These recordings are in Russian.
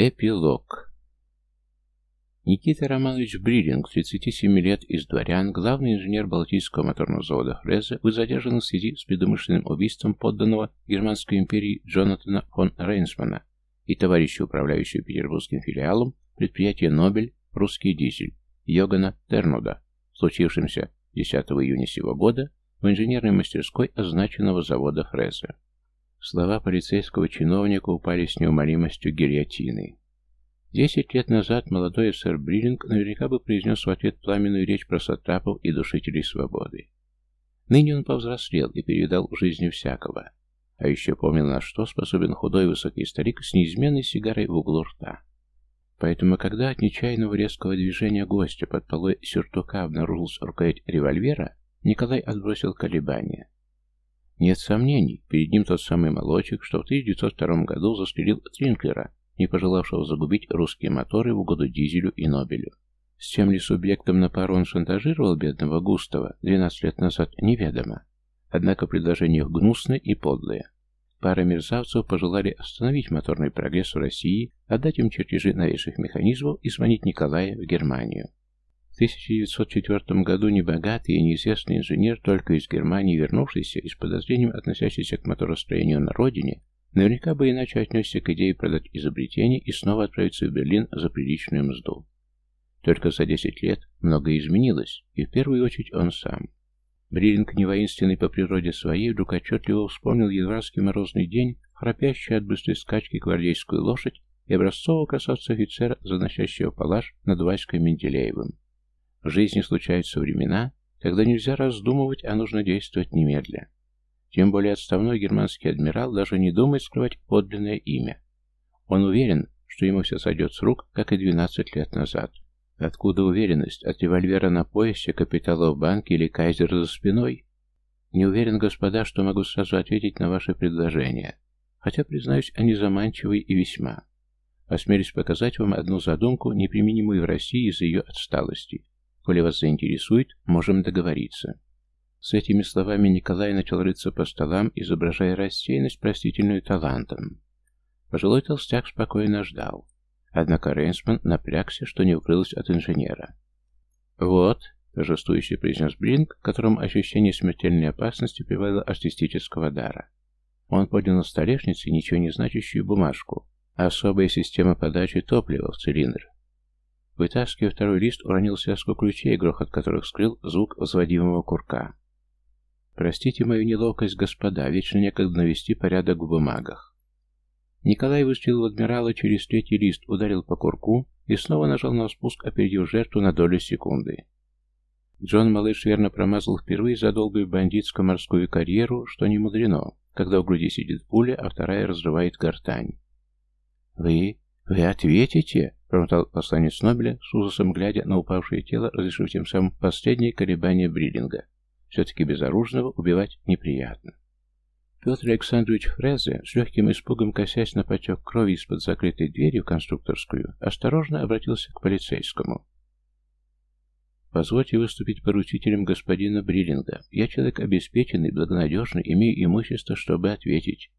Эпилог Никита Романович Бриллинг, 37 лет, из дворян, главный инженер Балтийского моторного завода «Фреза», был задержан в связи с предумышленным убийством подданного Германской империи Джонатана фон Рейнсмана и товарища, управляющего петербургским филиалом предприятия «Нобель» «Русский дизель» Йогана Тернуда, случившимся 10 июня сего года в инженерной мастерской означенного завода «Фреза». Слова полицейского чиновника упали с неумолимостью гильотины. Десять лет назад молодой сэр Бриллинг наверняка бы произнес в ответ пламенную речь про сатрапов и душителей свободы. Ныне он повзрослел и передал жизнью всякого. А еще помнил, на что способен худой высокий старик с неизменной сигарой в углу рта. Поэтому, когда от нечаянного резкого движения гостя под полой сюртука обнаружился рукоять револьвера, Николай отбросил колебания. Нет сомнений, перед ним тот самый молочек, что в 1902 году застрелил Тринклера, не пожелавшего загубить русские моторы в угоду Дизелю и Нобелю. С чем ли субъектом на пару он шантажировал бедного Густава 12 лет назад, неведомо. Однако предложение гнусное и подлое. Пара мерзавцев пожелали остановить моторный прогресс в России, отдать им чертежи новейших механизмов и сманить Николая в Германию. 1904 году небогатый и неизвестный инженер, только из Германии вернувшийся и с подозрением относящийся к моторостроению на родине, наверняка бы иначе отнесся к идее продать изобретение и снова отправиться в Берлин за приличную мзду. Только за 10 лет многое изменилось, и в первую очередь он сам. Бриллинг, не воинственный по природе своей, вдруг отчетливо вспомнил январский морозный день, храпящий от быстрой скачки гвардейскую лошадь и образцового красавца офицера, заносящего палаш над Васькой Менделеевым. В жизни случаются времена, когда нельзя раздумывать, а нужно действовать немедля. Тем более отставной германский адмирал даже не думает скрывать подлинное имя. Он уверен, что ему все сойдет с рук, как и 12 лет назад. Откуда уверенность? От револьвера на поясе, капитала в банке или кайзера за спиной? Не уверен, господа, что могу сразу ответить на ваши предложения. Хотя, признаюсь, они заманчивы и весьма. Осмелюсь показать вам одну задумку, неприменимую в России из-за ее отсталости. Коли вас заинтересует, можем договориться. С этими словами Николай начал рыться по столам, изображая рассеянность, простительную талантом. Пожилой толстяк спокойно ждал. Однако Рейнсман напрягся, что не укрылось от инженера. «Вот», — торжествующе произнес Блинк, которому ощущение смертельной опасности прибавило артистического дара. Он поднял на столешнице ничего не значащую бумажку. Особая система подачи топлива в цилиндр. Вытаскивая второй лист, уронил связку ключей, грохот которых скрыл звук взводимого курка. «Простите мою неловкость, господа, вечно некогда навести порядок в бумагах». Николай выстрелил в адмирала через третий лист, ударил по курку и снова нажал на спуск, опередив жертву на долю секунды. Джон Малыш верно промазал впервые за долгую бандитско-морскую карьеру, что не мудрено, когда в груди сидит пуля, а вторая разрывает гортань. «Вы... вы ответите?» Промотал посланец Нобеля, с ужасом глядя на упавшее тело, разрешив тем самым последние колебания бриллинга. Все-таки безоружного убивать неприятно. Петр Александрович Фрезе, с легким испугом косясь на потек крови из-под закрытой двери в конструкторскую, осторожно обратился к полицейскому. «Позвольте выступить поручителем господина Бриллинга. Я человек обеспеченный, благонадежный, имею имущество, чтобы ответить».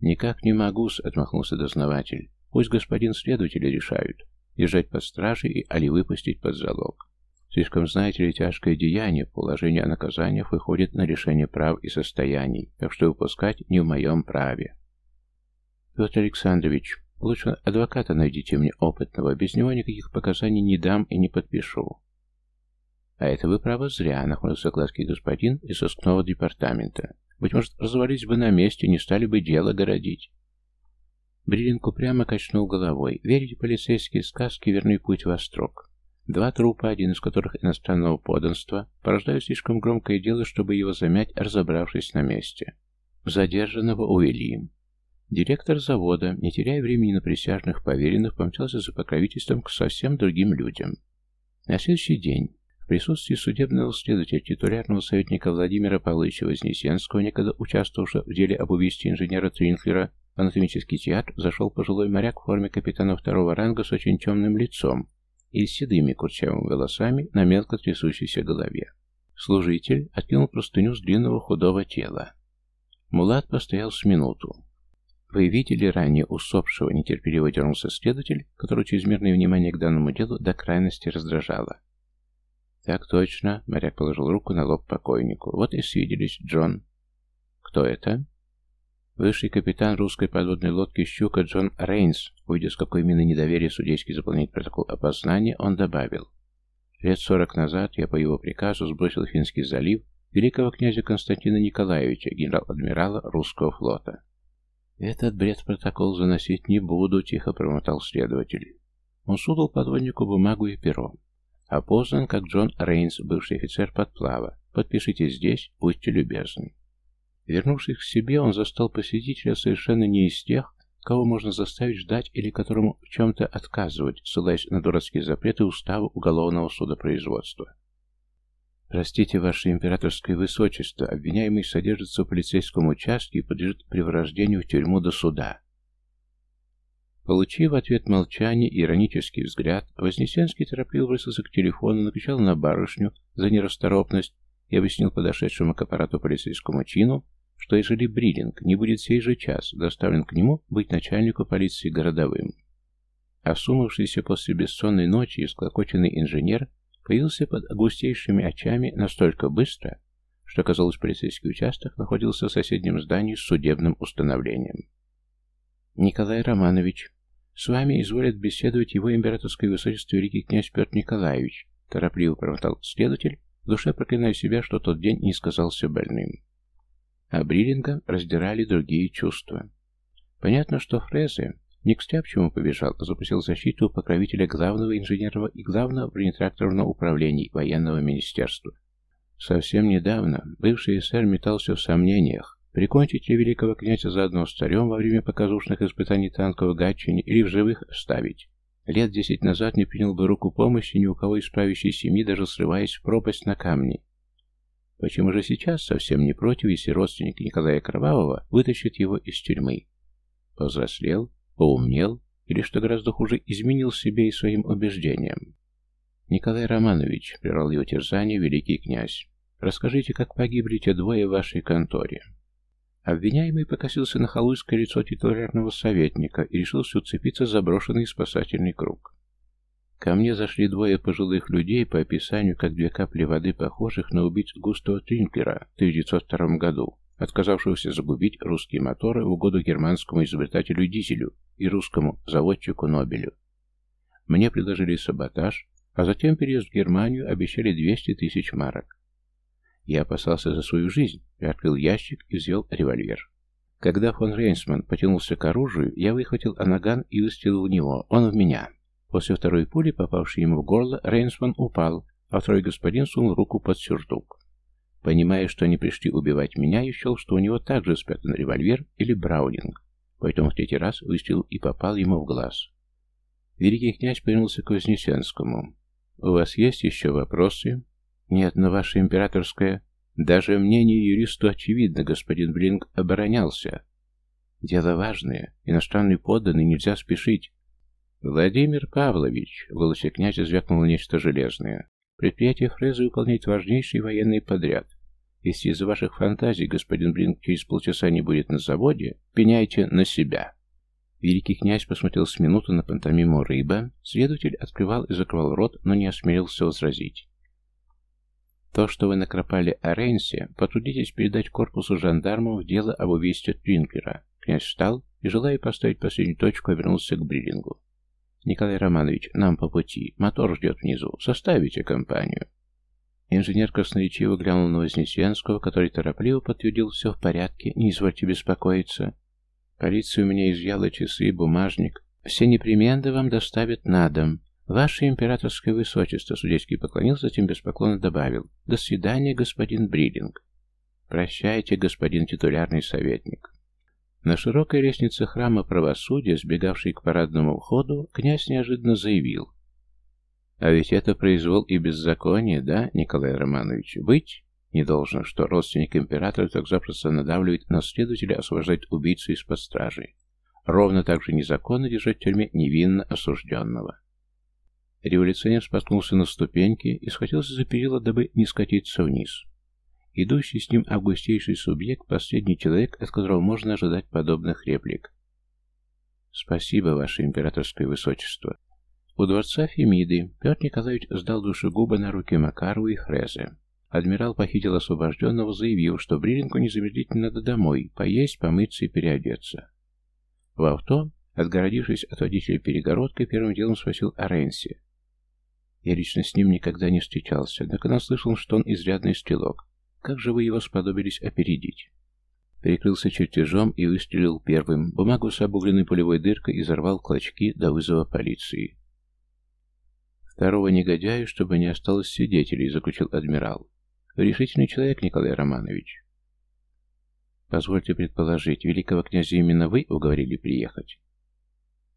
«Никак не могу-с», — отмахнулся дознаватель. Пусть господин следователи решают, держать под стражей и али выпустить под залог. Слишком, знаете ли, тяжкое деяние, положение о наказаниях выходит на решение прав и состояний, так что выпускать не в моем праве. Петр Александрович, лучше адвоката найдите мне опытного, без него никаких показаний не дам и не подпишу. А это вы, право, зря, нахмурился гладкий господин из сыскного департамента. Быть может, развались бы на месте, не стали бы дело городить. Бриллинг упрямо качнул головой. Верить полицейские сказки — верный путь в острог. Два трупа, один из которых иностранного подданства, порождают слишком громкое дело, чтобы его замять, разобравшись на месте. Задержанного увели. Директор завода, не теряя времени на присяжных поверенных, помчался за покровительством к совсем другим людям. На следующий день, в присутствии судебного следователя, титулярного советника Владимира Павловича Вознесенского, некогда участвовавшего в деле об убийстве инженера Тринклера, в анатомический театр зашел пожилой моряк в форме капитана второго ранга с очень темным лицом и с седыми курчавыми волосами на мелко трясущейся голове. Служитель откинул простыню с длинного худого тела. Мулат постоял с минуту. Вы видели ранее усопшего, нетерпеливо дернулся следователь, который чрезмерное внимание к данному делу до крайности раздражало. Так точно, моряк положил руку на лоб покойнику. Вот и свиделись, Джон. Кто это? Высший капитан русской подводной лодки «Щука» Джон Рейнс, уйдя с какой мины недоверия судейский заполнять протокол опознания, он добавил. Лет сорок назад я по его приказу сбросил Финский залив великого князя Константина Николаевича, генерал-адмирала русского флота. «Этот бред протокол заносить не буду», — тихо промотал следователь. Он сунул подводнику бумагу и перо. Опознан как Джон Рейнс, бывший офицер подплава. Подпишите здесь, будьте любезны. Вернувшись к себе, он застал посетителя совершенно не из тех, кого можно заставить ждать или которому в чем-то отказывать, ссылаясь на дурацкие запреты устава уголовного судопроизводства. «Простите, ваше императорское высочество, обвиняемый содержится в полицейском участке и подлежит превращению в тюрьму до суда». Получив ответ молчание и иронический взгляд, Вознесенский торопливо бросился к телефону, накричал на барышню за нерасторопность и объяснил подошедшему к аппарату полицейскому чину, что ежели Бриллинг не будет сей же час доставлен к нему быть начальнику полиции городовым. Осунувшийся после бессонной ночи и склокоченный инженер появился под густейшими очами настолько быстро, что, казалось, полицейский участок находился в соседнем здании с судебным установлением. «Николай Романович, с вами изволит беседовать его императорское высочество великий князь Петр Николаевич», торопливо промотал следователь, в душе проклиная себя, что тот день не сказался больным. А Бриллинга раздирали другие чувства. Понятно, что Фрезе не к Стряпчему побежал, а запустил защиту покровителя главного инженерного и главного бронетракторного управления военного министерства. Совсем недавно бывший эсер метался в сомнениях, прикончить ли великого князя заодно с царем во время показушных испытаний танков в Гатчине или в живых оставить. Лет десять назад не принял бы руку помощи ни у кого из правящей семьи, даже срываясь в пропасть на камни. Почему же сейчас совсем не против, если родственник Николая Кровавого вытащит его из тюрьмы? Повзрослел, Поумнел или, что гораздо хуже, изменил себе и своим убеждениям. «Николай Романович», — прервал его терзание великий князь, — «расскажите, как погибли те двое в вашей конторе». Обвиняемый покосился на халуйское лицо титулярного советника и решился уцепиться за брошенный спасательный круг. Ко мне зашли двое пожилых людей по описанию, как две капли воды, похожих на убийц Густава Тринклера в 1902 году отказавшегося загубить русские моторы в угоду германскому изобретателю Дизелю и русскому заводчику Нобелю. Мне предложили саботаж, а затем переезд в Германию обещали 200 тысяч марок. Я опасался за свою жизнь открыл ящик и взвел револьвер. Когда фон Рейнсман потянулся к оружию, я выхватил анаган и выстрелил в него, он в меня. После второй пули, попавшей ему в горло, Рейнсман упал, а второй господин сунул руку под сюртук. Понимая, что они пришли убивать меня, я счел, что у него также спрятан револьвер или браунинг, поэтому в третий раз выстрелил и попал ему в глаз. Великий князь повернулся к Вознесенскому. «У вас есть еще вопросы?» «Нет, но ваше императорское...» «Даже мнение юристу очевидно, господин Блинк оборонялся. Дело важное. Иностранный подданный нельзя спешить. «Владимир Павлович!» — в голосе князя звякнуло нечто железное. Предприятие Фрезы выполняет важнейший военный подряд. Если из-за ваших фантазий господин Блинк через полчаса не будет на заводе, пеняйте на себя. Великий князь посмотрел с минуты на пантомиму рыба, следователь открывал и закрывал рот, но не осмелился возразить. То, что вы накропали о Рейнсе, потрудитесь передать корпусу жандармов дело об убийстве Тринклера. Князь встал и, желая поставить последнюю точку, вернулся к Бриллингу. «Николай Романович, нам по пути. Мотор ждет внизу. Составите компанию». Инженер красноречиво глянул на Вознесенского, который торопливо подтвердил «все в порядке, не извольте беспокоиться». «Полиция у меня изъяла часы и бумажник. Все непременно вам доставят на дом. Ваше императорское высочество», — судейский поклонился, затем беспоклонно добавил. «До свидания, господин Бридинг». «Прощайте, господин титулярный советник». На широкой лестнице храма правосудия, сбегавшей к парадному входу, князь неожиданно заявил. «А ведь это произвол и беззаконие, да, Николай Романович? Быть не должно, что родственник императора так запросто надавливает на следователя освобождать убийцу из-под стражи. Ровно так же незаконно держать в тюрьме невинно осужденного». Революционер споткнулся на ступеньки и схватился за перила, дабы не скатиться вниз. Идущий с ним августейший субъект – последний человек, от которого можно ожидать подобных реплик. Спасибо, ваше императорское высочество. У дворца Фемиды Петр Николаевич сдал душегуба на руки Макарову и Фрезе. Адмирал похитил освобожденного, заявив, что Бриллингу незамедлительно надо домой, поесть, помыться и переодеться. В авто, отгородившись от водителя перегородкой, первым делом спросил о Ренсе. Я лично с ним никогда не встречался, однако наслышал, что он изрядный стрелок. Как же вы его сподобились опередить? Перекрылся чертежом и выстрелил первым. Бумагу с обугленной пулевой дыркой изорвал клочки до вызова полиции. Второго негодяя, чтобы не осталось свидетелей, заключил адмирал. Решительный человек, Николай Романович. Позвольте предположить, великого князя именно вы уговорили приехать?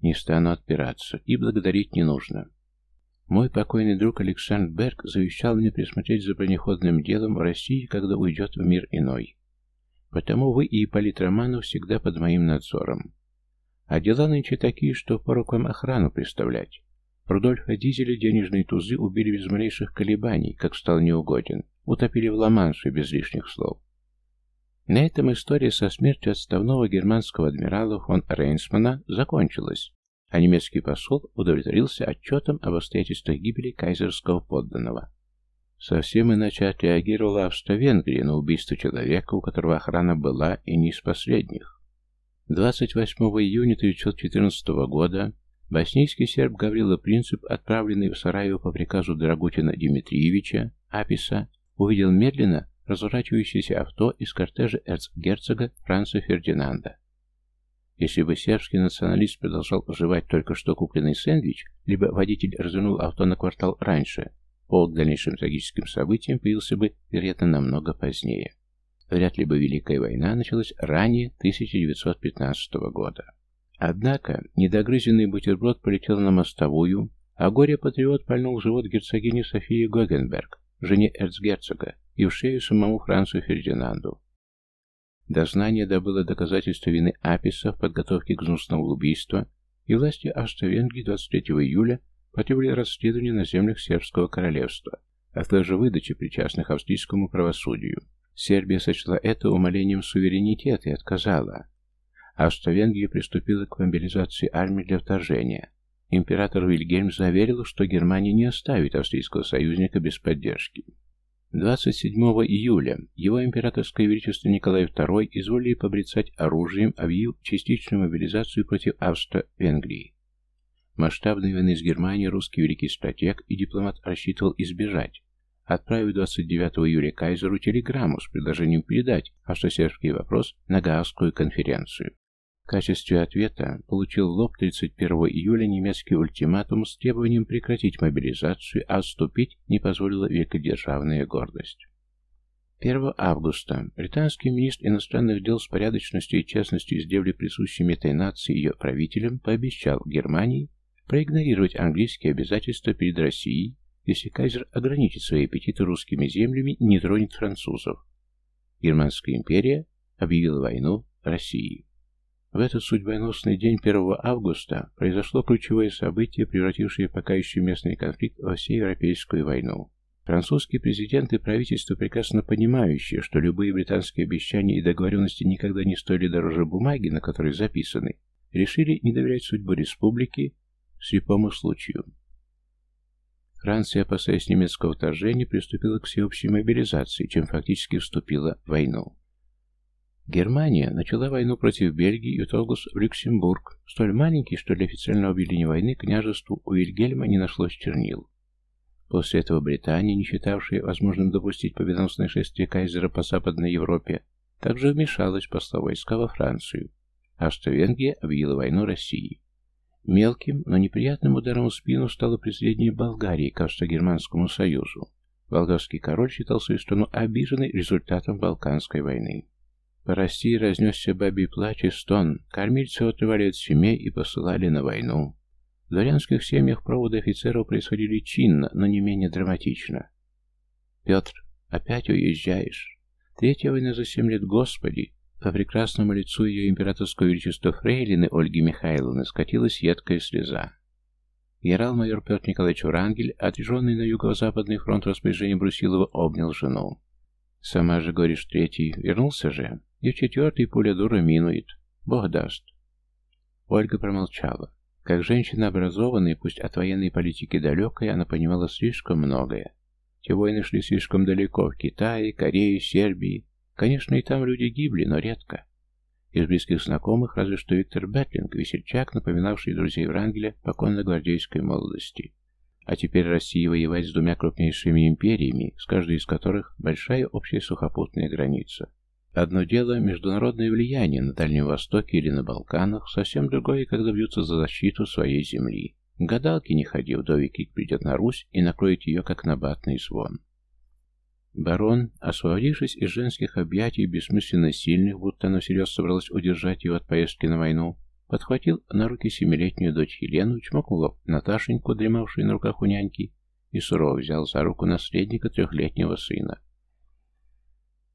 Не стану отпираться, и благодарить не нужно. Мой покойный друг Александр Берг завещал мне присмотреть за бронеходным делом в России, когда уйдет в мир иной. Потому вы и Ипполит Романов всегда под моим надзором. А дела нынче такие, что пору к вам охрану представлять. Рудольфа Дизеля денежные тузы убили без малейших колебаний, как стал неугоден. Утопили в Ла-Манше без лишних слов. На этом история со смертью отставного германского адмирала фон Рейнсмана закончилась а немецкий посол удовлетворился отчетом об обстоятельствах гибели кайзерского подданного. Совсем иначе отреагировала Австро-Венгрия на убийство человека, у которого охрана была и не из последних. 28 июня 1914 года боснийский серб Гаврила Принцип, отправленный в Сараево по приказу Драгутина Дмитриевича, Аписа, увидел медленно разворачивающееся авто из кортежа эрцгерцога Франца Фердинанда. Если бы сербский националист продолжал жевать только что купленный сэндвич, либо водитель развернул авто на квартал раньше, повод к дальнейшим трагическим событиям появился бы, вероятно, намного позднее. Вряд ли бы Великая война началась ранее 1915 года. Однако недогрызенный бутерброд полетел на мостовую, а горе-патриот пальнул живот герцогини Софии Гогенберг, жене эрцгерцога, и в шею самому Францу Фердинанду. Дознание добыло доказательства вины Аписа в подготовке к гнусному убийству, и власти Австро-Венгрии 23 июля потребовали расследования на землях Сербского королевства, а также выдачи причастных австрийскому правосудию. Сербия сочла это умалением суверенитета и отказала. Австро-Венгрия приступила к мобилизации армии для вторжения. Император Вильгельм заверил, что Германия не оставит австрийского союзника без поддержки. 27 июля его императорское величество Николай II изволили побрицать оружием, объявив частичную мобилизацию против Австро-Венгрии. Масштабной войны с Германией русский великий стратег и дипломат рассчитывал избежать, отправив 29 июля кайзеру телеграмму с предложением передать австросербский вопрос на Гаагскую конференцию. Качестве ответа получил в лоб 31 июля немецкий ультиматум с требованием прекратить мобилизацию, а отступить не позволила великодержавная гордость. 1 августа британский министр иностранных дел с порядочностью и честностью издевли присущими этой нации ее правителям пообещал Германии проигнорировать английские обязательства перед Россией, если кайзер ограничит свои аппетиты русскими землями и не тронет французов. Германская империя объявила войну России. В этот судьбоносный день 1 августа произошло ключевое событие, превратившее пока еще местный конфликт во всеевропейскую войну. Французские президенты и правительство, прекрасно понимающие, что любые британские обещания и договоренности никогда не стоили дороже бумаги, на которой записаны, решили не доверять судьбу республики слепому случаю. Франция, опасаясь немецкого вторжения, приступила к всеобщей мобилизации, чем фактически вступила в войну. Германия начала войну против Бельгии и вторглась в Люксембург, столь маленький, что для официального объявления войны княжеству у Вильгельма не нашлось чернил. После этого Британия, не считавшая возможным допустить победоносное шествие кайзера по Западной Европе, также вмешалась, посла войска во Францию. Австро-Венгрия объявила войну России. Мелким, но неприятным ударом в спину стало присоединение Болгарии к Австро-Германскому союзу. Болгарский король считал свою страну обиженной результатом Балканской войны. По России разнесся бабий плач и стон, кормильцы отрывали от семей и посылали на войну. В дворянских семьях проводы офицеров происходили чинно, но не менее драматично. «Петр, опять уезжаешь? Третья война за семь лет, Господи!» По прекрасному лицу ее императорского величества Фрейлины Ольги Михайловны скатилась едкая слеза. Генерал-майор Петр Николаевич Врангель, отряженный на юго-западный фронт распоряжения Брусилова, обнял жену. «Сама же, говоришь, третий. Вернулся же?» И в четвертый пуля дура минует. Бог даст. Ольга промолчала. Как женщина образованная, пусть от военной политики далекая, она понимала слишком многое. Те войны шли слишком далеко, в Китае, Корее, Сербии. Конечно, и там люди гибли, но редко. Из близких знакомых разве что Виктор Бетлинг, весельчак, напоминавший друзей Врангеля по конно-гвардейской молодости. А теперь России воевать с двумя крупнейшими империями, с каждой из которых большая общая сухопутная граница. Одно дело – международное влияние на Дальнем Востоке или на Балканах, совсем другое, когда бьются за защиту своей земли. Гадалки не ходи, вдовик придет на Русь и накроет ее, как набатный звон. Барон, освободившись из женских объятий, бессмысленно сильных, будто она всерьез собралась удержать его от поездки на войну, подхватил на руки семилетнюю дочь Елену, чмокнул Наташеньку, дремавшую на руках у няньки, и сурово взял за руку наследника трехлетнего сына.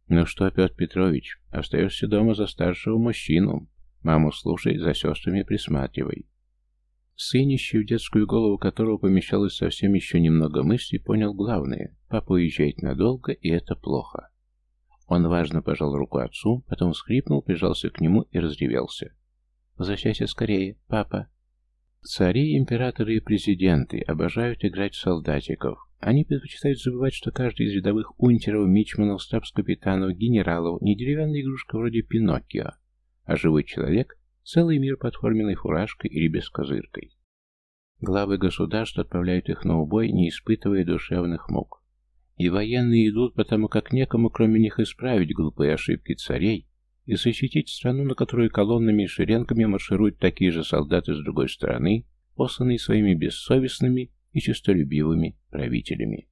«Ну что, Петр Петрович, остаешься дома за старшего мужчину. Маму слушай, за сестрами присматривай. Сынище, в детскую голову которого помещалось совсем еще немного мыслей, понял главное. Папа уезжает надолго, и это плохо. Он важно пожал руку отцу, потом скрипнул, прижался к нему и разревелся. «Возвращайся скорее, папа!» Цари, императоры и президенты обожают играть в солдатиков. Они предпочитают забывать, что каждый из рядовых унтеров, мичманов, штабс-капитанов, генералов не деревянная игрушка вроде Пиноккио, а живой человек, Целый мир под форменной фуражкой или без козыркой. Главы государств отправляют их на убой, не испытывая душевных мук. И военные идут, потому как некому кроме них исправить глупые ошибки царей и защитить страну, на которую колоннами и шеренгами маршируют такие же солдаты с другой стороны, посланные своими бессовестными и честолюбивыми правителями.